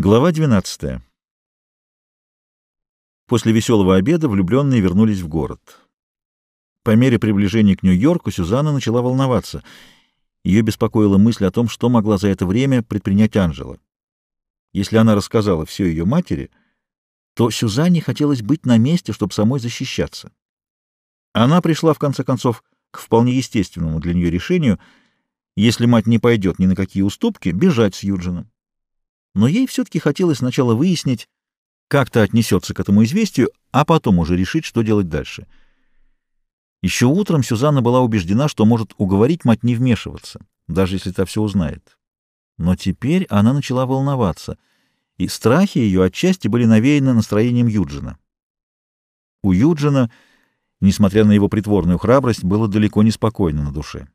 Глава 12. После веселого обеда влюбленные вернулись в город. По мере приближения к Нью-Йорку Сюзанна начала волноваться. Ее беспокоила мысль о том, что могла за это время предпринять Анжела. Если она рассказала все ее матери, то Сюзанне хотелось быть на месте, чтобы самой защищаться. Она пришла, в конце концов, к вполне естественному для нее решению, если мать не пойдет ни на какие уступки, бежать с Юджином но ей все-таки хотелось сначала выяснить, как-то отнесется к этому известию, а потом уже решить, что делать дальше. Еще утром Сюзанна была убеждена, что может уговорить мать не вмешиваться, даже если та все узнает. Но теперь она начала волноваться, и страхи ее отчасти были навеяны настроением Юджина. У Юджина, несмотря на его притворную храбрость, было далеко не спокойно на душе.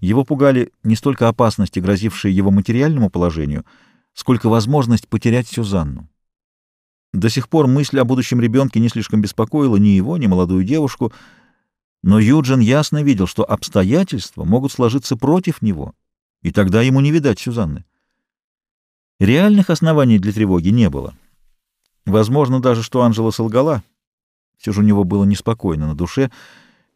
Его пугали не столько опасности, грозившие его материальному положению — сколько возможность потерять Сюзанну. До сих пор мысль о будущем ребенке не слишком беспокоила ни его, ни молодую девушку, но Юджин ясно видел, что обстоятельства могут сложиться против него, и тогда ему не видать Сюзанны. Реальных оснований для тревоги не было. Возможно даже, что Анжела солгала. Все же у него было неспокойно на душе.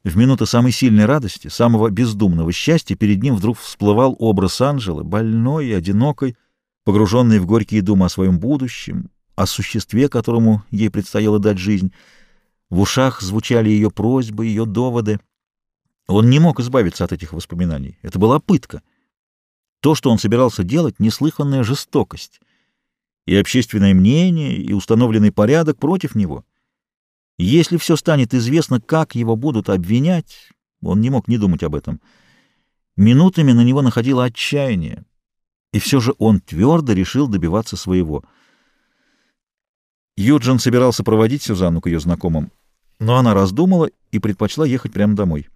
В минуты самой сильной радости, самого бездумного счастья перед ним вдруг всплывал образ Анжелы, больной и одинокой, погруженной в горькие думы о своем будущем, о существе, которому ей предстояло дать жизнь. В ушах звучали ее просьбы, ее доводы. Он не мог избавиться от этих воспоминаний. Это была пытка. То, что он собирался делать, — неслыханная жестокость. И общественное мнение, и установленный порядок против него. Если все станет известно, как его будут обвинять, он не мог не думать об этом. Минутами на него находило отчаяние. И все же он твердо решил добиваться своего. Юджин собирался проводить Сюзанну к ее знакомым, но она раздумала и предпочла ехать прямо домой.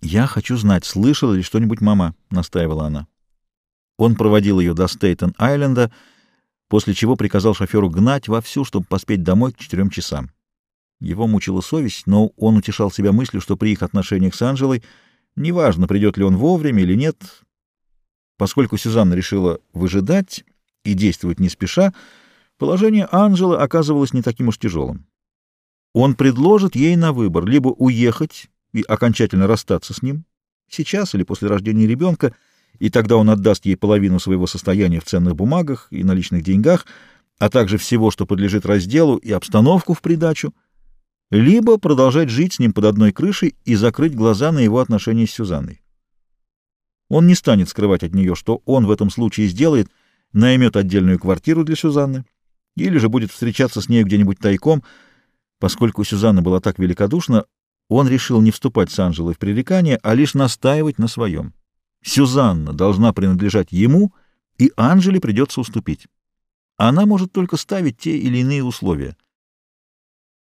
«Я хочу знать, слышала ли что-нибудь мама», — настаивала она. Он проводил ее до Стейтен-Айленда, после чего приказал шоферу гнать вовсю, чтобы поспеть домой к четырем часам. Его мучила совесть, но он утешал себя мыслью, что при их отношениях с Анжелой, неважно, придет ли он вовремя или нет, Поскольку Сюзанна решила выжидать и действовать не спеша, положение Анжелы оказывалось не таким уж тяжелым. Он предложит ей на выбор либо уехать и окончательно расстаться с ним, сейчас или после рождения ребенка, и тогда он отдаст ей половину своего состояния в ценных бумагах и наличных деньгах, а также всего, что подлежит разделу и обстановку в придачу, либо продолжать жить с ним под одной крышей и закрыть глаза на его отношения с Сюзанной. Он не станет скрывать от нее, что он в этом случае сделает, наймет отдельную квартиру для Сюзанны или же будет встречаться с ней где-нибудь тайком. Поскольку Сюзанна была так великодушна, он решил не вступать с Анжелой в пререкание, а лишь настаивать на своем. Сюзанна должна принадлежать ему, и Анжеле придется уступить. Она может только ставить те или иные условия —